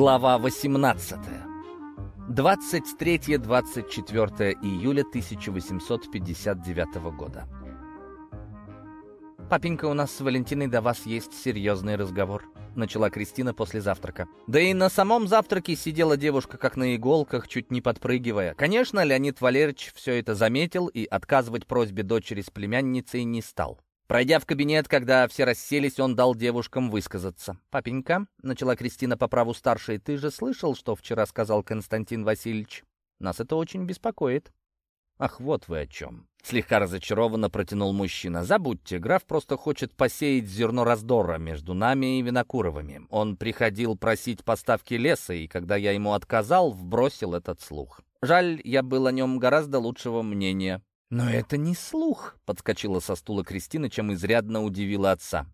Глава 18. 23-24 июля 1859 года. «Папенька, у нас с Валентиной до вас есть серьезный разговор», — начала Кристина после завтрака. Да и на самом завтраке сидела девушка как на иголках, чуть не подпрыгивая. Конечно, Леонид Валерьевич все это заметил и отказывать просьбе дочери с племянницей не стал. Пройдя в кабинет, когда все расселись, он дал девушкам высказаться. «Папенька», — начала Кристина по праву старшей, — «ты же слышал, что вчера сказал Константин Васильевич? Нас это очень беспокоит». «Ах, вот вы о чем!» — слегка разочарованно протянул мужчина. «Забудьте, граф просто хочет посеять зерно раздора между нами и Винокуровыми. Он приходил просить поставки леса, и когда я ему отказал, вбросил этот слух. Жаль, я был о нем гораздо лучшего мнения. «Но это не слух», — подскочила со стула Кристина, чем изрядно удивила отца.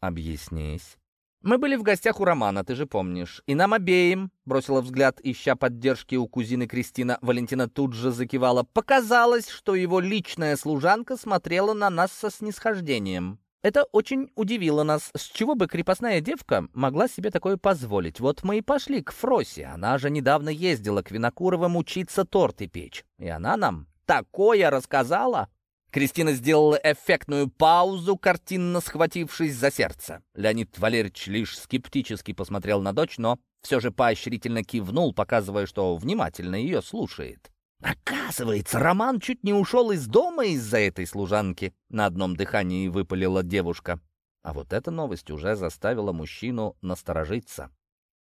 «Объяснись». «Мы были в гостях у Романа, ты же помнишь. И нам обеим», — бросила взгляд, ища поддержки у кузины Кристина, Валентина тут же закивала, «показалось, что его личная служанка смотрела на нас со снисхождением. Это очень удивило нас. С чего бы крепостная девка могла себе такое позволить? Вот мы и пошли к Фросе. Она же недавно ездила к Винокуровым учиться торты печь. И она нам такое рассказала?» Кристина сделала эффектную паузу, картинно схватившись за сердце. Леонид Валерьевич лишь скептически посмотрел на дочь, но все же поощрительно кивнул, показывая, что внимательно ее слушает. «Оказывается, Роман чуть не ушел из дома из-за этой служанки», — на одном дыхании выпалила девушка. А вот эта новость уже заставила мужчину насторожиться.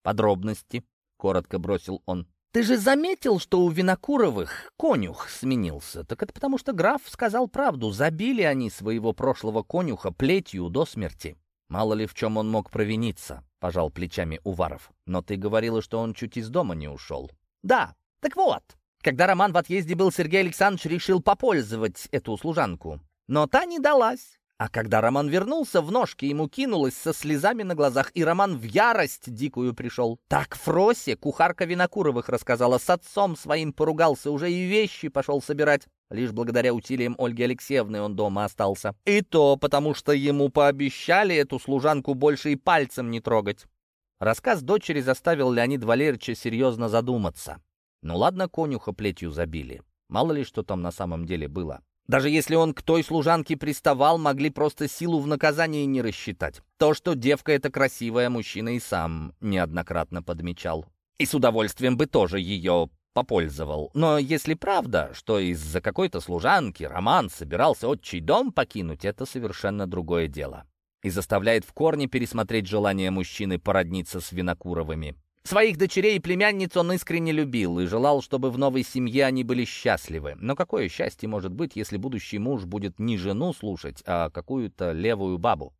«Подробности», — коротко бросил он. Ты же заметил, что у Винокуровых конюх сменился? Так это потому, что граф сказал правду. Забили они своего прошлого конюха плетью до смерти. Мало ли в чем он мог провиниться, пожал плечами Уваров. Но ты говорила, что он чуть из дома не ушел. Да, так вот. Когда Роман в отъезде был, Сергей Александрович решил попользовать эту служанку. Но та не далась. А когда Роман вернулся, в ножки ему кинулась со слезами на глазах, и Роман в ярость дикую пришел. Так Фросе, кухарка Винокуровых, рассказала, с отцом своим поругался, уже и вещи пошел собирать. Лишь благодаря усилиям Ольги Алексеевны он дома остался. И то потому, что ему пообещали эту служанку больше и пальцем не трогать. Рассказ дочери заставил Леонида Валерьевича серьезно задуматься. Ну ладно, конюха плетью забили. Мало ли, что там на самом деле было. Даже если он к той служанке приставал, могли просто силу в наказании не рассчитать. То, что девка эта красивая, мужчина и сам неоднократно подмечал. И с удовольствием бы тоже ее попользовал. Но если правда, что из-за какой-то служанки Роман собирался отчий дом покинуть, это совершенно другое дело. И заставляет в корне пересмотреть желание мужчины породниться с Винокуровыми. Своих дочерей и племянниц он искренне любил и желал, чтобы в новой семье они были счастливы. Но какое счастье может быть, если будущий муж будет не жену слушать, а какую-то левую бабу?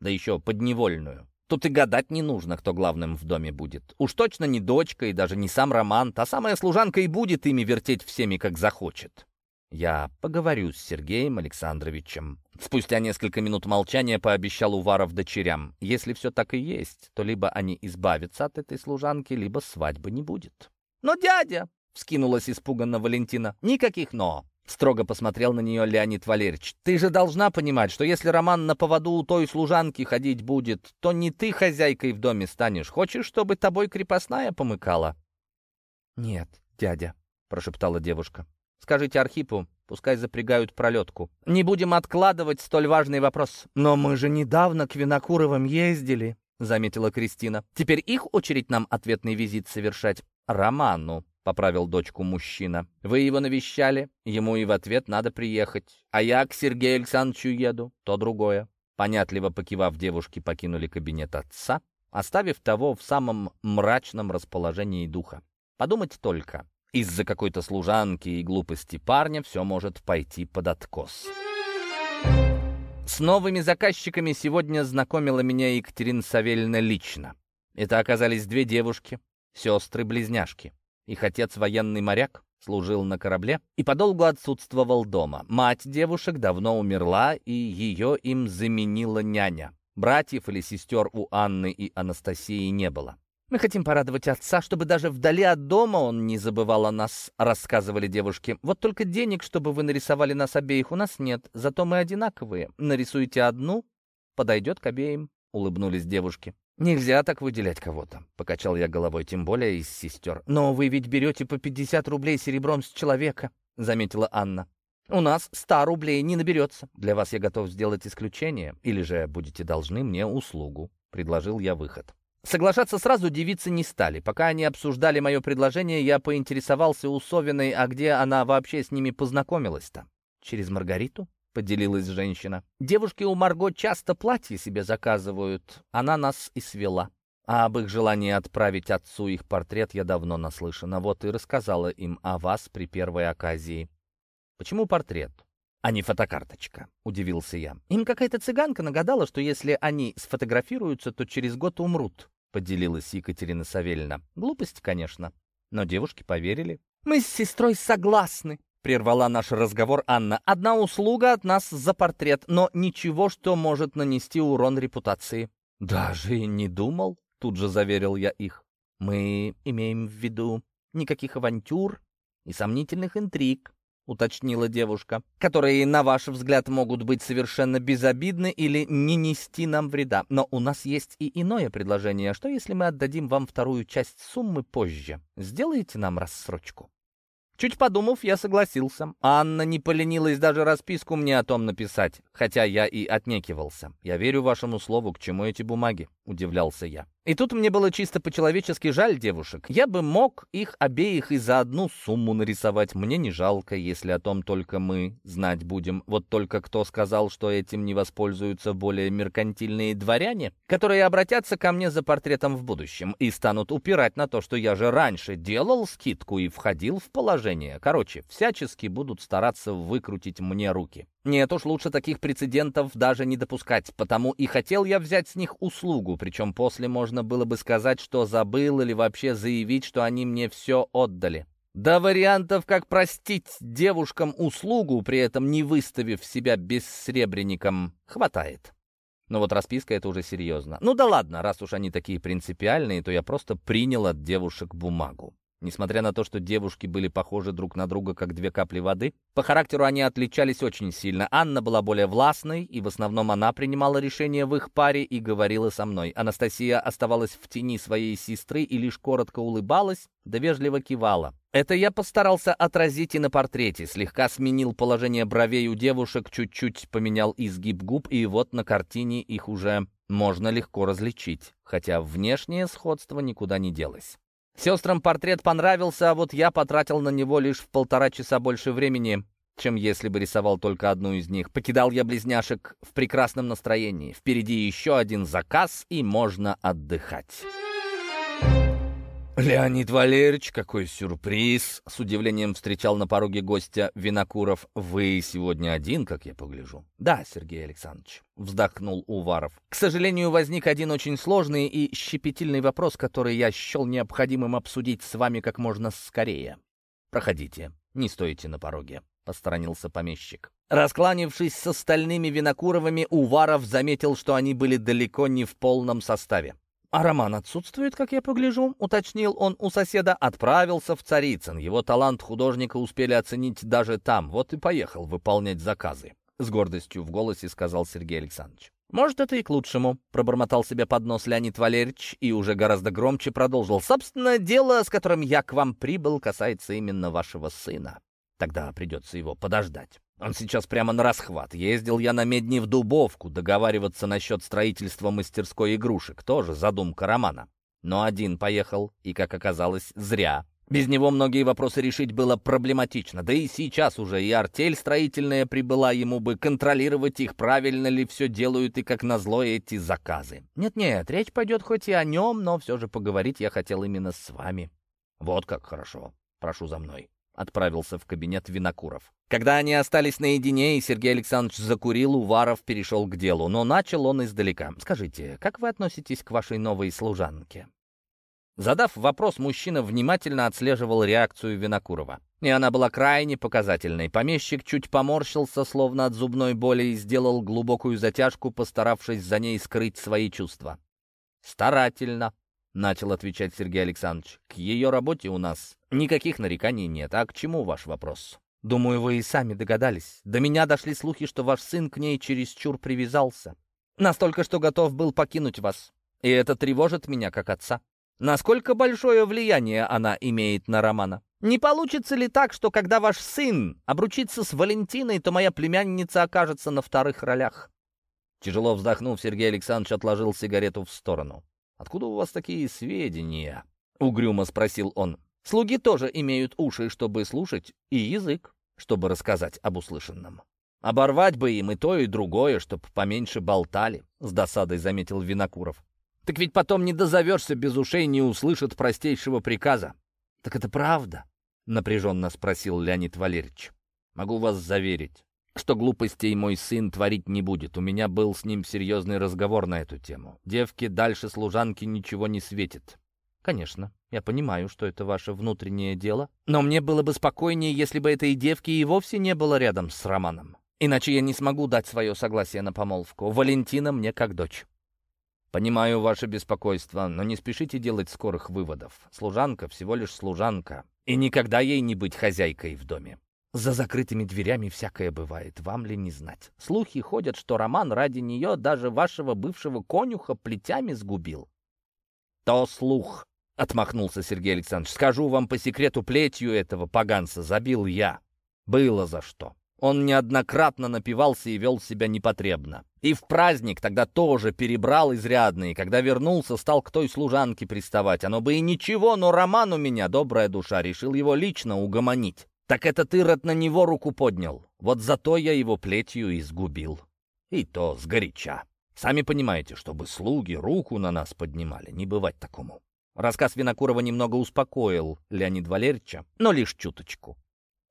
Да еще подневольную. Тут и гадать не нужно, кто главным в доме будет. Уж точно не дочка и даже не сам Роман, та самая служанка и будет ими вертеть всеми, как захочет. Я поговорю с Сергеем Александровичем. Спустя несколько минут молчания пообещал Уваров дочерям. Если все так и есть, то либо они избавятся от этой служанки, либо свадьбы не будет. «Но дядя!» — вскинулась испуганно Валентина. «Никаких «но». Строго посмотрел на нее Леонид Валерьевич. «Ты же должна понимать, что если Роман на поводу у той служанки ходить будет, то не ты хозяйкой в доме станешь. Хочешь, чтобы тобой крепостная помыкала?» «Нет, дядя», — прошептала девушка. Скажите Архипу, пускай запрягают пролетку. Не будем откладывать столь важный вопрос. Но мы же недавно к Винокуровым ездили, заметила Кристина. Теперь их очередь нам ответный визит совершать. Роману, поправил дочку мужчина. Вы его навещали, ему и в ответ надо приехать. А я к Сергею Александровичу еду, то другое. Понятливо покивав, девушки покинули кабинет отца, оставив того в самом мрачном расположении духа. Подумать только, из-за какой-то служанки и глупости парня все может пойти под откос. С новыми заказчиками сегодня знакомила меня Екатерина Савельевна лично. Это оказались две девушки, сестры-близняшки. Их отец военный моряк, служил на корабле и подолгу отсутствовал дома. Мать девушек давно умерла, и ее им заменила няня. Братьев или сестер у Анны и Анастасии не было. «Мы хотим порадовать отца, чтобы даже вдали от дома он не забывал о нас», — рассказывали девушки. «Вот только денег, чтобы вы нарисовали нас обеих, у нас нет, зато мы одинаковые. Нарисуйте одну, подойдет к обеим», — улыбнулись девушки. «Нельзя так выделять кого-то», — покачал я головой, тем более из сестер. «Но вы ведь берете по 50 рублей серебром с человека», — заметила Анна. «У нас 100 рублей не наберется. Для вас я готов сделать исключение, или же будете должны мне услугу», — предложил я выход. Соглашаться сразу девицы не стали. Пока они обсуждали мое предложение, я поинтересовался у Совиной, а где она вообще с ними познакомилась-то. «Через Маргариту?» — поделилась женщина. «Девушки у Марго часто платья себе заказывают. Она нас и свела. А об их желании отправить отцу их портрет я давно наслышана. Вот и рассказала им о вас при первой оказии». «Почему портрет?» А не фотокарточка», — удивился я. «Им какая-то цыганка нагадала, что если они сфотографируются, то через год умрут», — поделилась Екатерина Савельевна. Глупость, конечно, но девушки поверили. «Мы с сестрой согласны», — прервала наш разговор Анна. «Одна услуга от нас за портрет, но ничего, что может нанести урон репутации». «Даже и не думал», — тут же заверил я их. «Мы имеем в виду никаких авантюр и сомнительных интриг, уточнила девушка, которые, на ваш взгляд, могут быть совершенно безобидны или не нести нам вреда. Но у нас есть и иное предложение. Что, если мы отдадим вам вторую часть суммы позже? Сделаете нам рассрочку? Чуть подумав, я согласился. Анна не поленилась даже расписку мне о том написать, хотя я и отнекивался. «Я верю вашему слову, к чему эти бумаги?» — удивлялся я. И тут мне было чисто по-человечески жаль девушек. Я бы мог их обеих и за одну сумму нарисовать. Мне не жалко, если о том только мы знать будем. Вот только кто сказал, что этим не воспользуются более меркантильные дворяне, которые обратятся ко мне за портретом в будущем и станут упирать на то, что я же раньше делал скидку и входил в положение. Короче, всячески будут стараться выкрутить мне руки. Нет уж, лучше таких прецедентов даже не допускать, потому и хотел я взять с них услугу, причем после можно было бы сказать, что забыл или вообще заявить, что они мне все отдали. Да вариантов, как простить девушкам услугу, при этом не выставив себя бессребренником, хватает. Но вот расписка — это уже серьезно. Ну да ладно, раз уж они такие принципиальные, то я просто принял от девушек бумагу. Несмотря на то, что девушки были похожи друг на друга, как две капли воды, по характеру они отличались очень сильно. Анна была более властной, и в основном она принимала решения в их паре и говорила со мной. Анастасия оставалась в тени своей сестры и лишь коротко улыбалась, да вежливо кивала. Это я постарался отразить и на портрете, слегка сменил положение бровей у девушек, чуть-чуть поменял изгиб губ, и вот на картине их уже можно легко различить, хотя внешнее сходство никуда не делось. Сестрам портрет понравился, а вот я потратил на него лишь в полтора часа больше времени, чем если бы рисовал только одну из них. Покидал я близняшек в прекрасном настроении. Впереди еще один заказ, и можно отдыхать. «Леонид Валерьевич, какой сюрприз!» — с удивлением встречал на пороге гостя Винокуров. «Вы сегодня один, как я погляжу?» «Да, Сергей Александрович», — вздохнул Уваров. «К сожалению, возник один очень сложный и щепетильный вопрос, который я счел необходимым обсудить с вами как можно скорее. Проходите, не стойте на пороге», — посторонился помещик. Раскланившись с остальными Винокуровыми, Уваров заметил, что они были далеко не в полном составе. «А роман отсутствует, как я погляжу», — уточнил он у соседа. Отправился в Царицын. Его талант художника успели оценить даже там. Вот и поехал выполнять заказы. С гордостью в голосе сказал Сергей Александрович. «Может, это и к лучшему», — пробормотал себе под нос Леонид Валерьевич и уже гораздо громче продолжил. «Собственно, дело, с которым я к вам прибыл, касается именно вашего сына. Тогда придется его подождать». Он сейчас прямо на расхват. Ездил я на медни в Дубовку договариваться насчет строительства мастерской игрушек. Тоже задумка романа. Но один поехал, и, как оказалось, зря. Без него многие вопросы решить было проблематично. Да и сейчас уже и артель строительная прибыла, ему бы контролировать их, правильно ли все делают и, как назло, эти заказы. Нет-нет, речь пойдет хоть и о нем, но все же поговорить я хотел именно с вами. Вот как хорошо. Прошу за мной отправился в кабинет Винокуров. Когда они остались наедине, и Сергей Александрович закурил, Уваров перешел к делу, но начал он издалека. «Скажите, как вы относитесь к вашей новой служанке?» Задав вопрос, мужчина внимательно отслеживал реакцию Винокурова. И она была крайне показательной. Помещик чуть поморщился, словно от зубной боли, и сделал глубокую затяжку, постаравшись за ней скрыть свои чувства. «Старательно», — начал отвечать Сергей Александрович. «К ее работе у нас никаких нареканий нет. А к чему ваш вопрос?» «Думаю, вы и сами догадались. До меня дошли слухи, что ваш сын к ней чересчур привязался. Настолько, что готов был покинуть вас. И это тревожит меня как отца. Насколько большое влияние она имеет на Романа? Не получится ли так, что когда ваш сын обручится с Валентиной, то моя племянница окажется на вторых ролях?» Тяжело вздохнув, Сергей Александрович отложил сигарету в сторону. «Откуда у вас такие сведения?» — угрюмо спросил он. «Слуги тоже имеют уши, чтобы слушать, и язык, чтобы рассказать об услышанном. Оборвать бы им и то, и другое, чтоб поменьше болтали», — с досадой заметил Винокуров. «Так ведь потом не дозовешься без ушей, не услышат простейшего приказа». «Так это правда?» — напряженно спросил Леонид Валерьевич. «Могу вас заверить, что глупостей мой сын творить не будет. У меня был с ним серьезный разговор на эту тему. Девке дальше служанки ничего не светит. Конечно, я понимаю, что это ваше внутреннее дело, но мне было бы спокойнее, если бы этой девки и вовсе не было рядом с Романом. Иначе я не смогу дать свое согласие на помолвку. Валентина мне как дочь. Понимаю ваше беспокойство, но не спешите делать скорых выводов. Служанка всего лишь служанка, и никогда ей не быть хозяйкой в доме. За закрытыми дверями всякое бывает, вам ли не знать. Слухи ходят, что Роман ради нее даже вашего бывшего конюха плетями сгубил. То слух, — отмахнулся Сергей Александрович. Скажу вам по секрету, плетью этого поганца забил я. Было за что. Он неоднократно напивался и вел себя непотребно. И в праздник тогда тоже перебрал изрядно, и когда вернулся, стал к той служанке приставать. Оно бы и ничего, но Роман у меня, добрая душа, решил его лично угомонить. Так этот Ирод на него руку поднял. Вот зато я его плетью изгубил. И то сгоряча. Сами понимаете, чтобы слуги руку на нас поднимали, не бывать такому. Рассказ Винокурова немного успокоил Леонид Валерьевича, но лишь чуточку.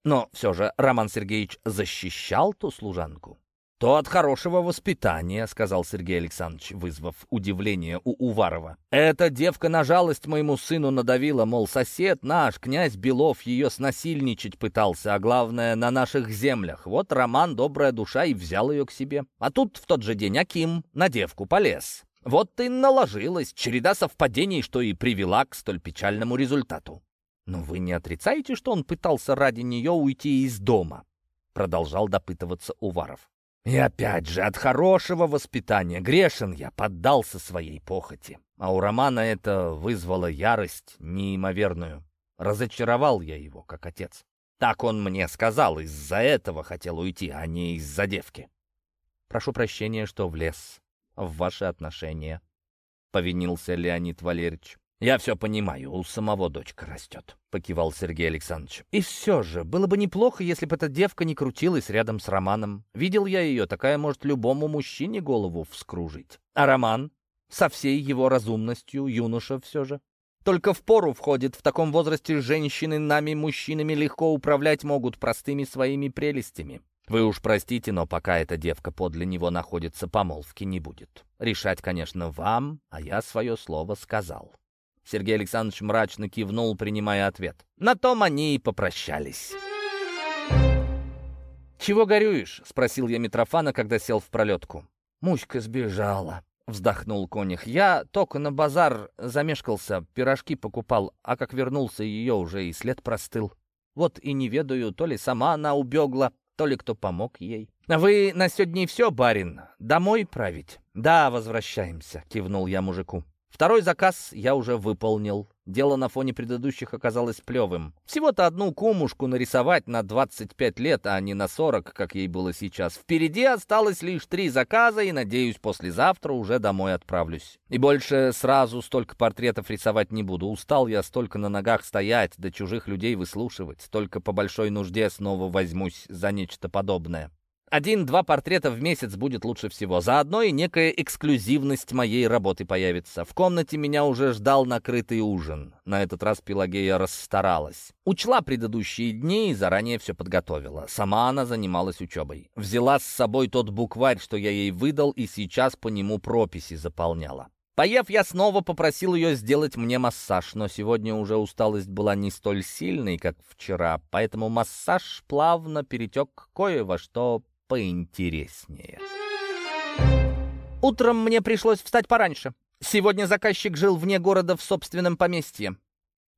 Но все же Роман Сергеевич защищал ту служанку. «То от хорошего воспитания», — сказал Сергей Александрович, вызвав удивление у Уварова. «Эта девка на жалость моему сыну надавила, мол, сосед наш, князь Белов, ее снасильничать пытался, а главное, на наших землях. Вот Роман, добрая душа, и взял ее к себе. А тут в тот же день Аким на девку полез. Вот ты наложилась, череда совпадений, что и привела к столь печальному результату. Но вы не отрицаете, что он пытался ради нее уйти из дома?» Продолжал допытываться Уваров. И опять же, от хорошего воспитания грешен я, поддался своей похоти. А у Романа это вызвало ярость неимоверную. Разочаровал я его, как отец. Так он мне сказал, из-за этого хотел уйти, а не из-за девки. Прошу прощения, что влез в ваши отношения, — повинился Леонид Валерьевич. «Я все понимаю, у самого дочка растет», — покивал Сергей Александрович. «И все же, было бы неплохо, если бы эта девка не крутилась рядом с Романом. Видел я ее, такая может любому мужчине голову вскружить. А Роман? Со всей его разумностью, юноша все же. Только в пору входит, в таком возрасте женщины нами, мужчинами, легко управлять могут простыми своими прелестями. Вы уж простите, но пока эта девка подле него находится, помолвки не будет. Решать, конечно, вам, а я свое слово сказал». Сергей Александрович мрачно кивнул, принимая ответ. На том они и попрощались. «Чего горюешь?» — спросил я Митрофана, когда сел в пролетку. «Муська сбежала», — вздохнул конюх. «Я только на базар замешкался, пирожки покупал, а как вернулся, ее уже и след простыл. Вот и не ведаю, то ли сама она убегла, то ли кто помог ей». «Вы на сегодня все, барин? Домой править?» «Да, возвращаемся», — кивнул я мужику. Второй заказ я уже выполнил. Дело на фоне предыдущих оказалось плевым. Всего-то одну кумушку нарисовать на 25 лет, а не на 40, как ей было сейчас. Впереди осталось лишь три заказа, и, надеюсь, послезавтра уже домой отправлюсь. И больше сразу столько портретов рисовать не буду. Устал я столько на ногах стоять, да чужих людей выслушивать. Только по большой нужде снова возьмусь за нечто подобное. Один-два портрета в месяц будет лучше всего. Заодно и некая эксклюзивность моей работы появится. В комнате меня уже ждал накрытый ужин. На этот раз Пелагея расстаралась. Учла предыдущие дни и заранее все подготовила. Сама она занималась учебой. Взяла с собой тот букварь, что я ей выдал, и сейчас по нему прописи заполняла. Поев, я снова попросил ее сделать мне массаж, но сегодня уже усталость была не столь сильной, как вчера, поэтому массаж плавно перетек кое во что поинтереснее. Утром мне пришлось встать пораньше. Сегодня заказчик жил вне города в собственном поместье.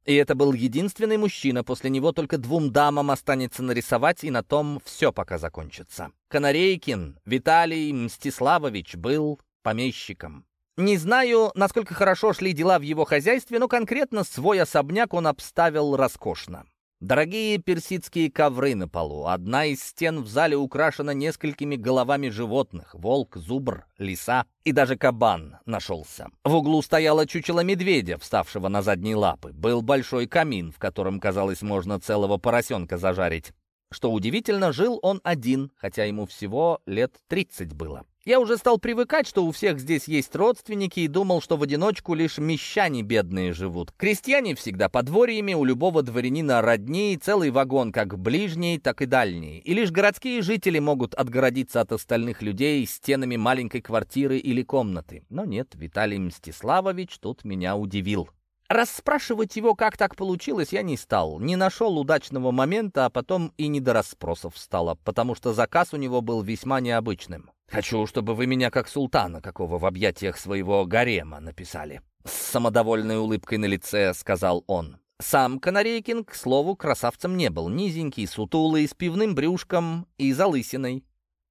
И это был единственный мужчина, после него только двум дамам останется нарисовать, и на том все пока закончится. Канарейкин Виталий Мстиславович был помещиком. Не знаю, насколько хорошо шли дела в его хозяйстве, но конкретно свой особняк он обставил роскошно. Дорогие персидские ковры на полу. Одна из стен в зале украшена несколькими головами животных. Волк, зубр, лиса и даже кабан нашелся. В углу стояло чучело медведя, вставшего на задние лапы. Был большой камин, в котором, казалось, можно целого поросенка зажарить. Что удивительно, жил он один, хотя ему всего лет 30 было. Я уже стал привыкать, что у всех здесь есть родственники, и думал, что в одиночку лишь мещане бедные живут. Крестьяне всегда подворьями, у любого дворянина родней, целый вагон как ближний, так и дальний. И лишь городские жители могут отгородиться от остальных людей стенами маленькой квартиры или комнаты. Но нет, Виталий Мстиславович тут меня удивил. Расспрашивать его, как так получилось, я не стал. Не нашел удачного момента, а потом и не до расспросов стало, потому что заказ у него был весьма необычным. «Хочу, чтобы вы меня как султана, какого в объятиях своего гарема написали». С самодовольной улыбкой на лице сказал он. Сам Канарейкин, к слову, красавцем не был. Низенький, сутулый, с пивным брюшком и залысиной.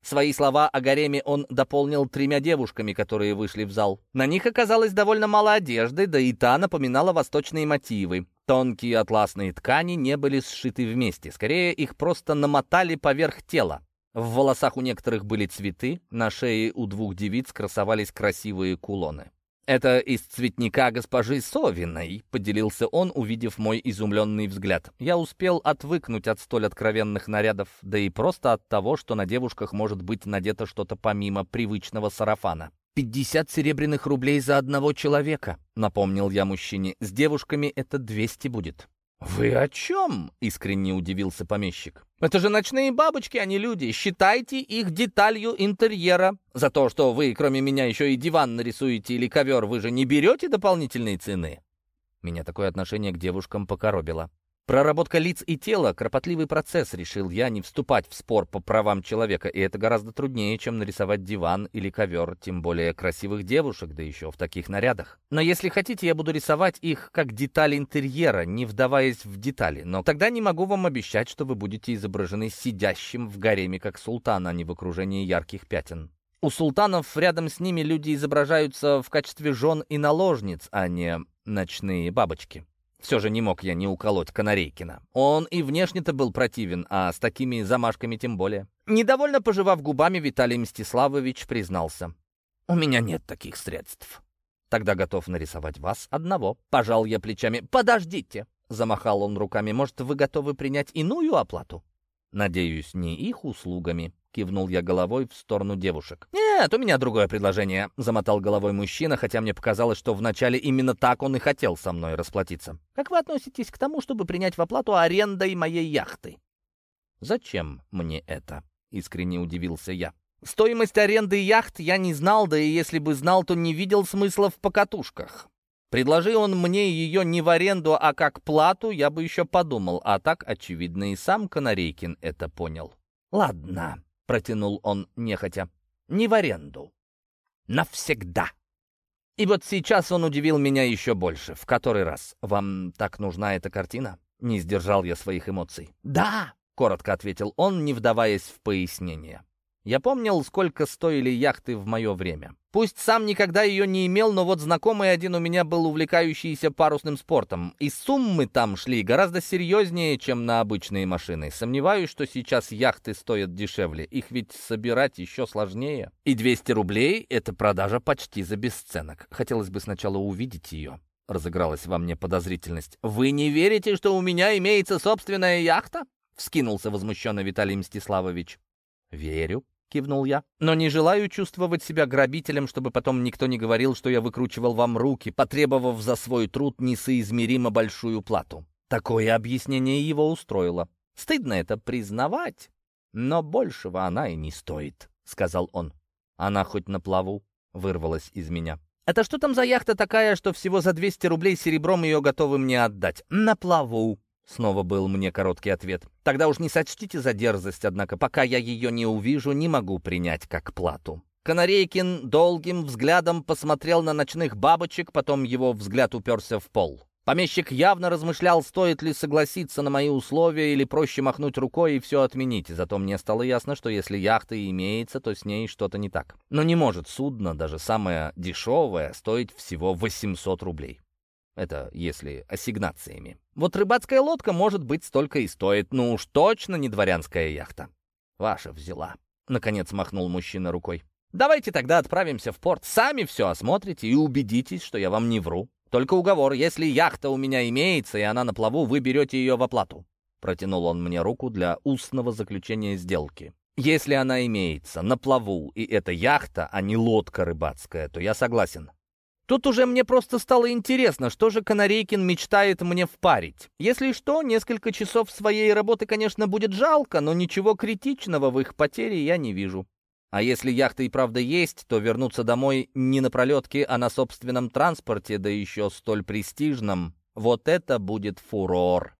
Свои слова о гареме он дополнил тремя девушками, которые вышли в зал. На них оказалось довольно мало одежды, да и та напоминала восточные мотивы. Тонкие атласные ткани не были сшиты вместе, скорее их просто намотали поверх тела. В волосах у некоторых были цветы, на шее у двух девиц красовались красивые кулоны. «Это из цветника госпожи Совиной», — поделился он, увидев мой изумленный взгляд. Я успел отвыкнуть от столь откровенных нарядов, да и просто от того, что на девушках может быть надето что-то помимо привычного сарафана. «Пятьдесят серебряных рублей за одного человека», — напомнил я мужчине. «С девушками это двести будет». «Вы о чем?» — искренне удивился помещик. «Это же ночные бабочки, а не люди. Считайте их деталью интерьера. За то, что вы, кроме меня, еще и диван нарисуете или ковер, вы же не берете дополнительные цены?» Меня такое отношение к девушкам покоробило. Проработка лиц и тела — кропотливый процесс, решил я не вступать в спор по правам человека, и это гораздо труднее, чем нарисовать диван или ковер, тем более красивых девушек, да еще в таких нарядах. Но если хотите, я буду рисовать их как деталь интерьера, не вдаваясь в детали, но тогда не могу вам обещать, что вы будете изображены сидящим в гареме как султан, а не в окружении ярких пятен. У султанов рядом с ними люди изображаются в качестве жен и наложниц, а не ночные бабочки. Все же не мог я не уколоть Канарейкина. Он и внешне-то был противен, а с такими замашками тем более. Недовольно пожевав губами, Виталий Мстиславович признался. «У меня нет таких средств». «Тогда готов нарисовать вас одного». Пожал я плечами. «Подождите!» Замахал он руками. «Может, вы готовы принять иную оплату?» «Надеюсь, не их услугами», — кивнул я головой в сторону девушек. «Нет, у меня другое предложение», — замотал головой мужчина, хотя мне показалось, что вначале именно так он и хотел со мной расплатиться. «Как вы относитесь к тому, чтобы принять в оплату арендой моей яхты?» «Зачем мне это?» — искренне удивился я. «Стоимость аренды яхт я не знал, да и если бы знал, то не видел смысла в покатушках. Предложи он мне ее не в аренду, а как плату, я бы еще подумал, а так, очевидно, и сам Канарейкин это понял. «Ладно», — протянул он нехотя, — «не в аренду. Навсегда». И вот сейчас он удивил меня еще больше. В который раз? Вам так нужна эта картина? Не сдержал я своих эмоций. «Да», — коротко ответил он, не вдаваясь в пояснение. Я помнил, сколько стоили яхты в мое время. Пусть сам никогда ее не имел, но вот знакомый один у меня был увлекающийся парусным спортом. И суммы там шли гораздо серьезнее, чем на обычные машины. Сомневаюсь, что сейчас яхты стоят дешевле. Их ведь собирать еще сложнее. И 200 рублей — это продажа почти за бесценок. Хотелось бы сначала увидеть ее. Разыгралась во мне подозрительность. «Вы не верите, что у меня имеется собственная яхта?» — вскинулся возмущенно Виталий Мстиславович. «Верю», — кивнул я. «Но не желаю чувствовать себя грабителем, чтобы потом никто не говорил, что я выкручивал вам руки, потребовав за свой труд несоизмеримо большую плату». Такое объяснение его устроило. Стыдно это признавать, но большего она и не стоит, — сказал он. Она хоть на плаву вырвалась из меня. «Это что там за яхта такая, что всего за 200 рублей серебром ее готовы мне отдать?» «На плаву», Снова был мне короткий ответ. «Тогда уж не сочтите за дерзость, однако, пока я ее не увижу, не могу принять как плату». Канарейкин долгим взглядом посмотрел на ночных бабочек, потом его взгляд уперся в пол. Помещик явно размышлял, стоит ли согласиться на мои условия или проще махнуть рукой и все отменить. Зато мне стало ясно, что если яхта имеется, то с ней что-то не так. Но не может судно, даже самое дешевое, стоить всего 800 рублей. Это если ассигнациями. Вот рыбацкая лодка, может быть, столько и стоит. Ну уж точно не дворянская яхта. Ваша взяла. Наконец махнул мужчина рукой. Давайте тогда отправимся в порт. Сами все осмотрите и убедитесь, что я вам не вру. Только уговор, если яхта у меня имеется, и она на плаву, вы берете ее в оплату». Протянул он мне руку для устного заключения сделки. «Если она имеется на плаву, и это яхта, а не лодка рыбацкая, то я согласен. Тут уже мне просто стало интересно, что же Канарейкин мечтает мне впарить. Если что, несколько часов своей работы, конечно, будет жалко, но ничего критичного в их потере я не вижу. А если яхта и правда есть, то вернуться домой не на пролетке, а на собственном транспорте, да еще столь престижном, вот это будет фурор.